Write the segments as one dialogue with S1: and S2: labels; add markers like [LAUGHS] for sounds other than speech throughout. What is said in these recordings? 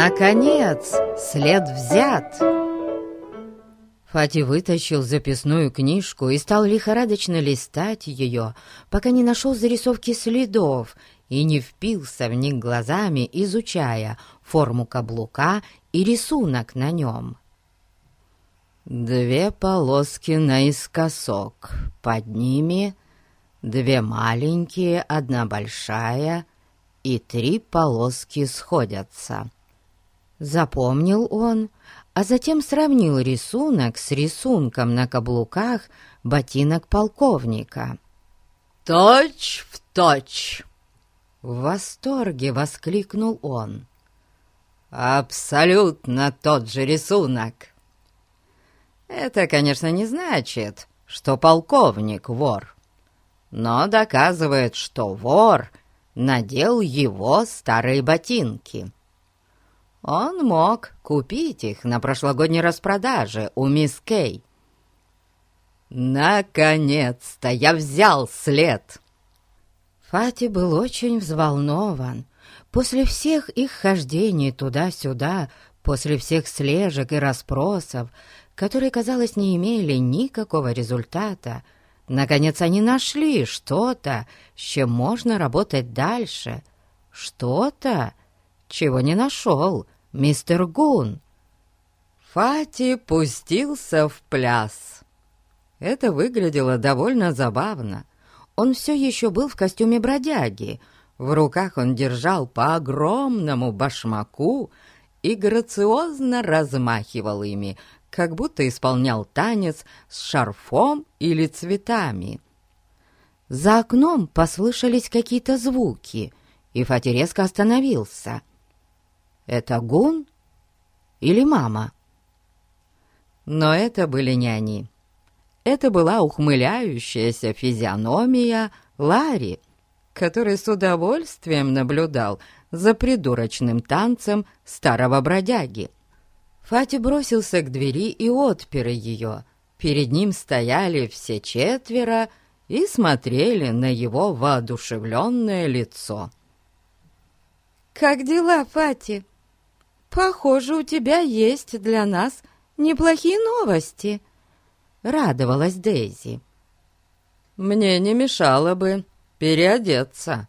S1: Наконец, след взят. Фати вытащил записную книжку и стал лихорадочно листать ее, пока не нашел зарисовки следов и не впился в них глазами, изучая форму каблука и рисунок на нем. Две полоски наискосок, под ними две маленькие, одна большая, и три полоски сходятся. Запомнил он, а затем сравнил рисунок с рисунком на каблуках ботинок полковника. «Точь в точь!» В восторге воскликнул он. «Абсолютно тот же рисунок!» Это, конечно, не значит, что полковник вор, но доказывает, что вор надел его старые ботинки. Он мог купить их на прошлогодней распродаже у мисс Кей. «Наконец-то я взял след!» Фати был очень взволнован. После всех их хождений туда-сюда, после всех слежек и расспросов, которые, казалось, не имели никакого результата, наконец они нашли что-то, с чем можно работать дальше. Что-то, чего не нашел мистер Гун. Фати пустился в пляс. Это выглядело довольно забавно. Он все еще был в костюме бродяги. В руках он держал по огромному башмаку и грациозно размахивал ими, как будто исполнял танец с шарфом или цветами. За окном послышались какие-то звуки, и Фати резко остановился. «Это Гун или мама?» Но это были не они. Это была ухмыляющаяся физиономия Ларри, который с удовольствием наблюдал за придурочным танцем старого бродяги. Фати бросился к двери и отпер ее. Перед ним стояли все четверо и смотрели на его воодушевленное лицо.
S2: «Как дела, Фати? Похоже, у тебя есть для нас неплохие новости», — радовалась Дейзи.
S1: «Мне не мешало бы переодеться».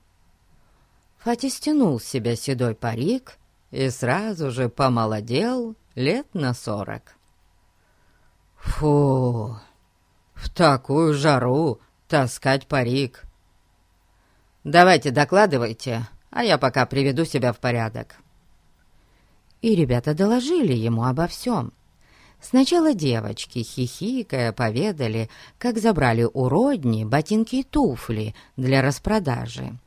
S1: Фати стянул с себя седой парик и сразу же помолодел лет на сорок. Фу, в такую жару таскать парик. Давайте докладывайте, а я пока приведу себя в порядок. И ребята доложили ему обо всем. Сначала девочки, хихикая, поведали, как забрали у Родни ботинки и туфли для распродажи.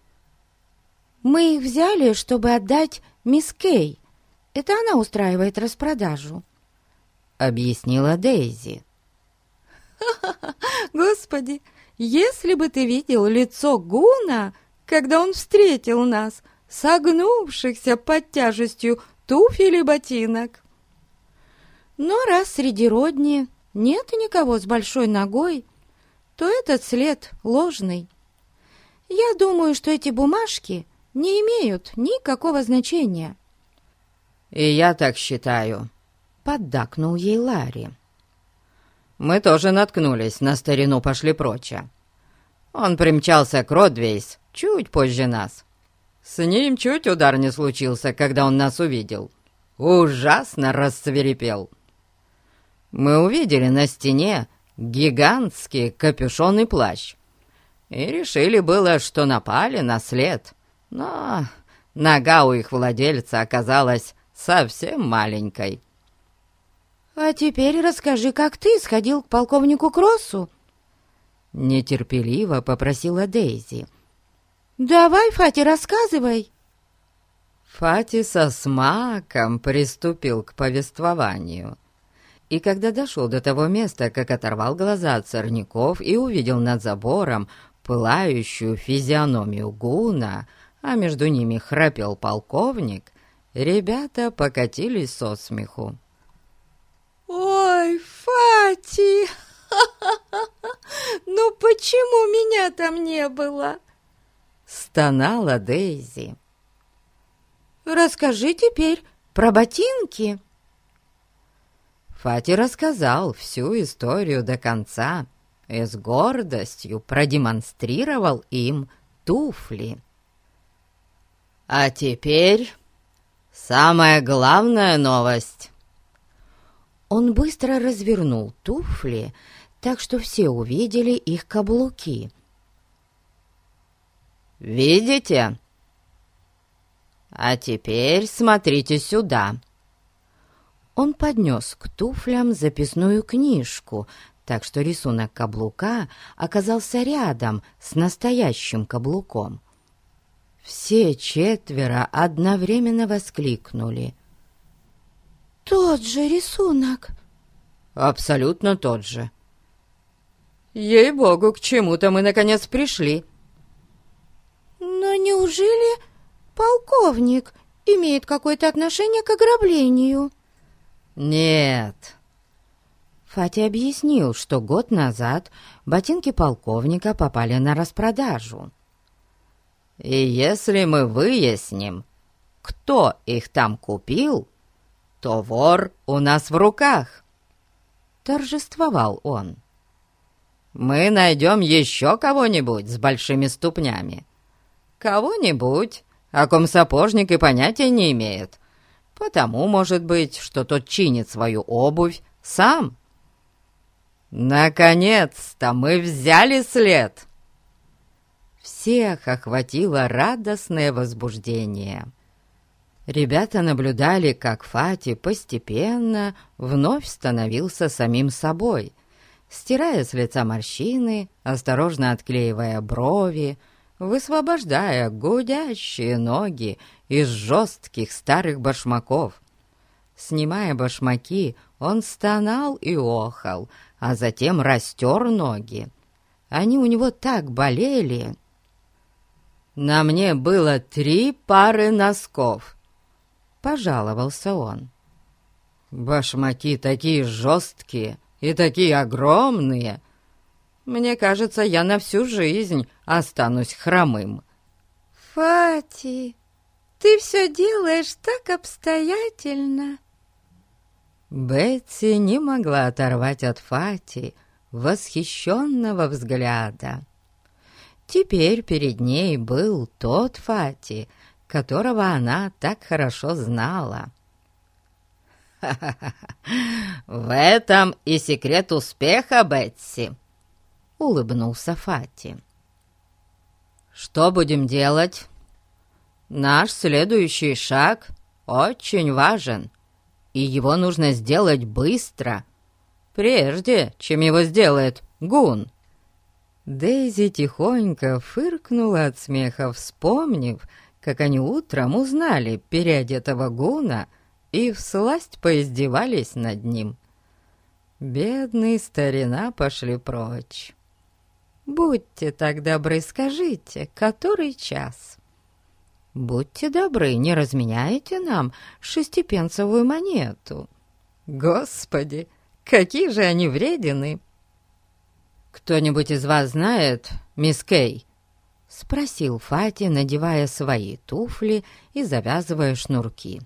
S2: «Мы их взяли, чтобы отдать мисс Кей», это она устраивает распродажу», —
S1: объяснила Дейзи.
S2: «Ха-ха-ха! [LAUGHS] Господи, если бы ты видел лицо Гуна, когда он встретил нас, согнувшихся под тяжестью туфель и ботинок. Но раз среди родни нет никого с большой ногой, то этот след ложный. Я думаю, что эти бумажки не имеют никакого значения».
S1: «И я так считаю», — поддакнул ей Ларри. «Мы тоже наткнулись на старину пошли проча. Он примчался к Родвейс чуть позже нас. С ним чуть удар не случился, когда он нас увидел. Ужасно рассверепел. Мы увидели на стене гигантский капюшон и плащ. И решили было, что напали на след. Но нога у их владельца оказалась совсем маленькой.
S2: «А теперь расскажи, как ты сходил к полковнику Кроссу?»
S1: Нетерпеливо попросила Дейзи.
S2: «Давай, Фати, рассказывай!»
S1: Фати со смаком приступил к повествованию. И когда дошел до того места, как оторвал глаза от сорняков и увидел над забором пылающую физиономию гуна, а между ними храпел полковник, Ребята покатились со смеху.
S2: «Ой, Фати! [LAUGHS] Ну почему меня там не было?»
S1: Стонала Дейзи.
S2: «Расскажи теперь,
S1: про ботинки?» Фати рассказал всю историю до конца и с гордостью продемонстрировал им туфли. «А теперь самая главная новость!» Он быстро развернул туфли, так что все увидели их каблуки. «Видите? А теперь смотрите сюда!» Он поднес к туфлям записную книжку, так что рисунок каблука оказался рядом с настоящим каблуком. Все четверо одновременно воскликнули.
S2: «Тот же рисунок!»
S1: «Абсолютно тот же!» «Ей-богу, к чему-то мы наконец пришли!»
S2: «Но неужели полковник имеет какое-то отношение к ограблению?»
S1: «Нет!» Фати объяснил, что год назад ботинки полковника попали на распродажу. «И если мы выясним, кто их там купил, то вор у нас в руках!» Торжествовал он. «Мы найдем еще кого-нибудь с большими ступнями. Кого-нибудь, о ком сапожник и понятия не имеет. Потому, может быть, что тот чинит свою обувь сам». «Наконец-то мы взяли след!» Всех охватило радостное возбуждение. Ребята наблюдали, как Фати постепенно вновь становился самим собой, стирая с лица морщины, осторожно отклеивая брови, высвобождая гудящие ноги из жестких старых башмаков. Снимая башмаки, он стонал и охал, а затем растер ноги. Они у него так болели. «На мне было три пары носков», — пожаловался он. «Башмаки такие жесткие и такие огромные. Мне кажется, я на всю жизнь останусь хромым».
S2: «Фати, ты все делаешь так обстоятельно»,
S1: Бетси не могла оторвать от Фати восхищенного взгляда. Теперь перед ней был тот Фати, которого она так хорошо знала. [LAUGHS] «В этом и секрет успеха, Бетси!» — улыбнулся Фати. «Что будем делать? Наш следующий шаг очень важен» и его нужно сделать быстро, прежде чем его сделает Гун». Дейзи тихонько фыркнула от смеха, вспомнив, как они утром узнали переодетого Гуна и всласть поиздевались над ним. Бедный старина пошли прочь. «Будьте так добры, скажите, который час?» «Будьте добры, не разменяйте нам шестипенцевую монету». «Господи, какие же они вредины!» «Кто-нибудь из вас знает, мисс Кей?» — спросил Фати, надевая свои туфли и завязывая шнурки.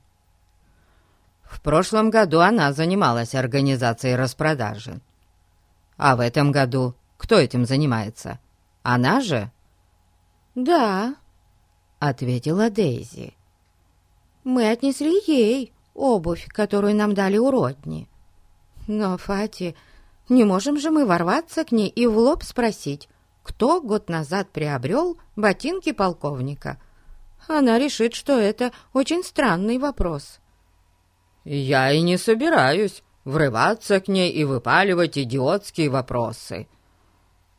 S1: В прошлом году она занималась организацией распродажи. А в этом году кто этим занимается? Она же?
S2: «Да», — ответила Дейзи. «Мы отнесли ей обувь, которую нам дали уродни. Но, Фати, не можем же мы ворваться к ней и в лоб спросить, кто год назад приобрел ботинки полковника. Она решит, что это очень странный вопрос».
S1: «Я и не собираюсь врываться к ней и выпаливать идиотские вопросы», —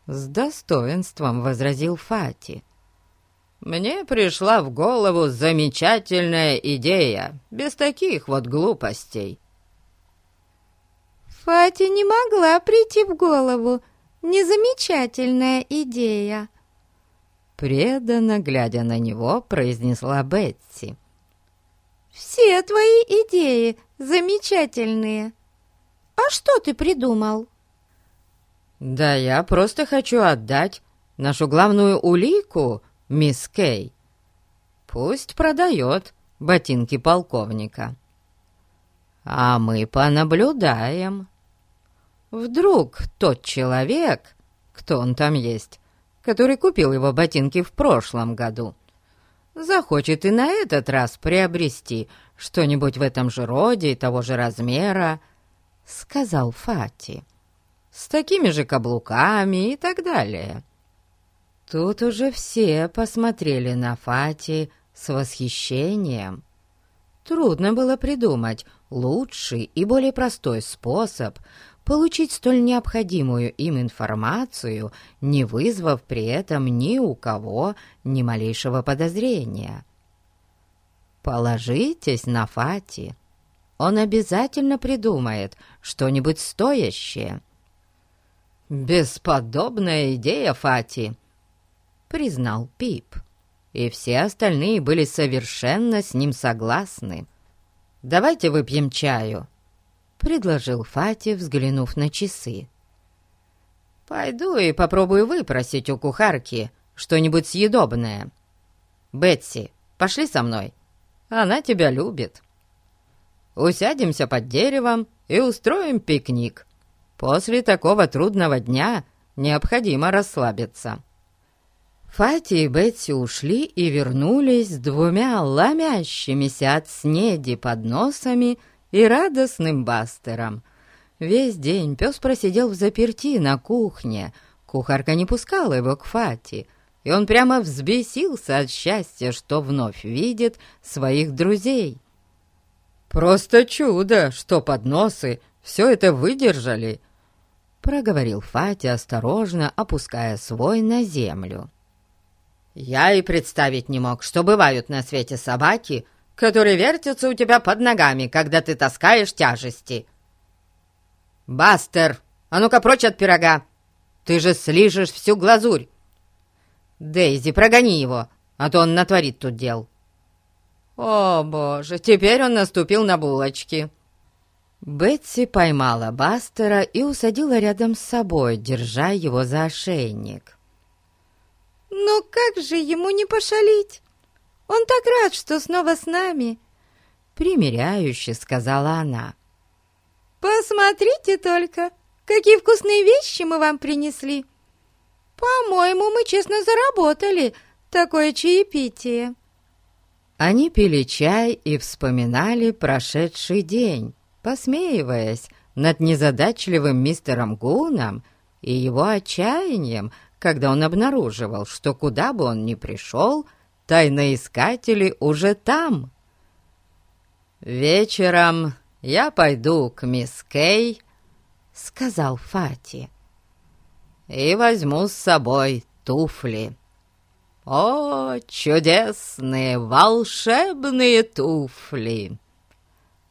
S1: с достоинством возразил Фати мне пришла в голову замечательная идея, без таких вот глупостей».
S2: «Фате не могла прийти в голову незамечательная идея»,
S1: преданно глядя на него, произнесла Бетси.
S2: «Все твои идеи замечательные. А что ты придумал?»
S1: «Да я просто хочу отдать нашу главную улику мисс Кей. Пусть продает ботинки полковника. а мы понаблюдаем. Вдруг тот человек, кто он там есть, который купил его ботинки в прошлом году, захочет и на этот раз приобрести что-нибудь в этом же роде и того же размера, — сказал Фати, — с такими же каблуками и так далее. Тут уже все посмотрели на Фати с восхищением. Трудно было придумать лучший и более простой способ получить столь необходимую им информацию, не вызвав при этом ни у кого ни малейшего подозрения. Положитесь на Фати. Он обязательно придумает что-нибудь стоящее. «Бесподобная идея, Фати!» — признал Пип. И все остальные были совершенно с ним согласны. «Давайте выпьем чаю», — предложил Фати, взглянув на часы. «Пойду и попробую выпросить у кухарки что-нибудь съедобное. Бетси, пошли со мной, она тебя любит. Усядемся под деревом и устроим пикник. После такого трудного дня необходимо расслабиться». Фати и Бетси ушли и вернулись с двумя ломящимися от снеди подносами и радостным бастером. Весь день пес просидел в заперти на кухне. Кухарка не пускала его к Фати, и он прямо взбесился от счастья, что вновь видит своих друзей. «Просто чудо, что подносы все это выдержали!» — проговорил Фати, осторожно опуская свой на землю. «Я и представить не мог, что бывают на свете собаки, которые вертятся у тебя под ногами, когда ты таскаешь тяжести. «Бастер, а ну-ка прочь от пирога! Ты же слижешь всю глазурь! Дейзи, прогони его, а то он натворит тут дел!» «О, боже, теперь он наступил на булочки!» Бетси поймала Бастера и усадила рядом с собой, держа его за ошейник.
S2: «Но как же ему не пошалить? Он так рад, что снова с нами!»
S1: Примеряюще сказала она.
S2: «Посмотрите только, какие вкусные вещи мы вам принесли! По-моему, мы честно заработали такое чаепитие!»
S1: Они пили чай и вспоминали прошедший день, посмеиваясь над незадачливым мистером Гуном и его отчаянием, когда он обнаруживал, что куда бы он ни пришел, тайноискатели уже там. «Вечером я пойду к мисс Кей», — сказал Фати, — «и возьму с собой туфли». «О, чудесные, волшебные туфли!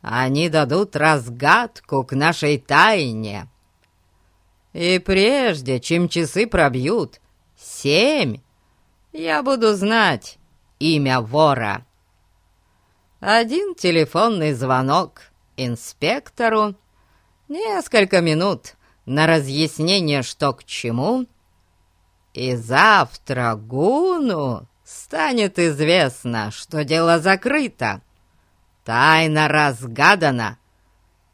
S1: Они дадут разгадку к нашей тайне. И прежде, чем часы пробьют семь, я буду знать имя вора. Один телефонный звонок инспектору, несколько минут на разъяснение, что к чему, и завтра Гуну станет известно, что дело закрыто, тайна разгадана,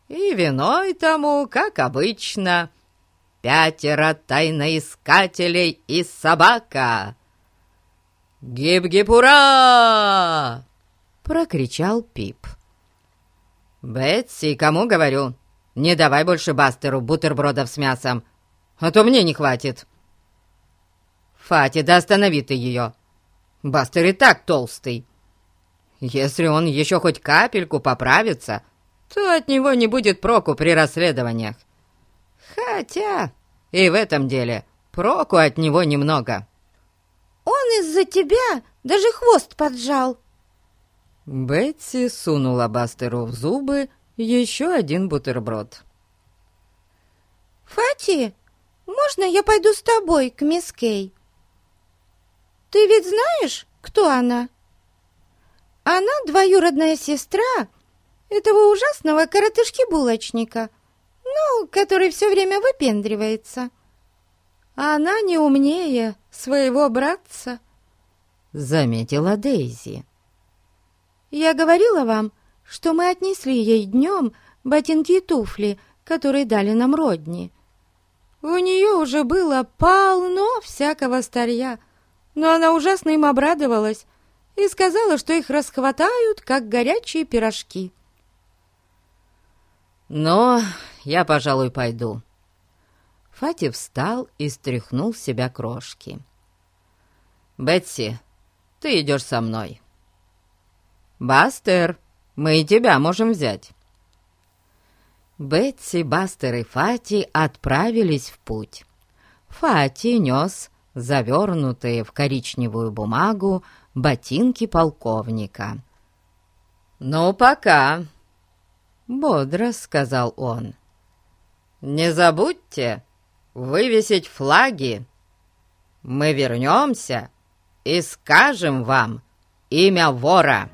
S1: и виной тому, как обычно, пятеро тайноискателей и собака. «Гиб-гиб-ура!» — прокричал Пип. «Бетси, кому говорю, не давай больше Бастеру бутербродов с мясом, а то мне не хватит». «Фати, да останови ты ее! Бастер и так толстый. Если он еще хоть капельку поправится, то от него не будет проку при расследованиях. Хотя и в этом деле проку от него немного».
S2: Он из-за тебя даже хвост поджал!»
S1: Бетси сунула Бастеру в зубы еще один бутерброд.
S2: «Фати, можно я пойду с тобой к мисс Кей? Ты ведь знаешь, кто она?» «Она двоюродная сестра этого ужасного коротышки-булочника, ну, который все время выпендривается. Она не умнее своего братца», — заметила Дейзи. «Я говорила вам, что мы отнесли ей днем ботинки и туфли, которые дали нам родни. У нее уже было полно всякого старья, но она ужасно им обрадовалась и сказала, что их расхватают, как горячие пирожки.
S1: «Но я, пожалуй, пойду». Фати встал и стряхнул с себя крошки. «Бетси, ты идешь со мной». «Бастер, мы и тебя можем взять». Бетси, Бастер и Фати отправились в путь. Фати нес завернутые в коричневую бумагу ботинки полковника. «Ну, пока!» — бодро сказал он. «Не забудьте вывесить флаги. Мы вернемся и скажем вам имя вора».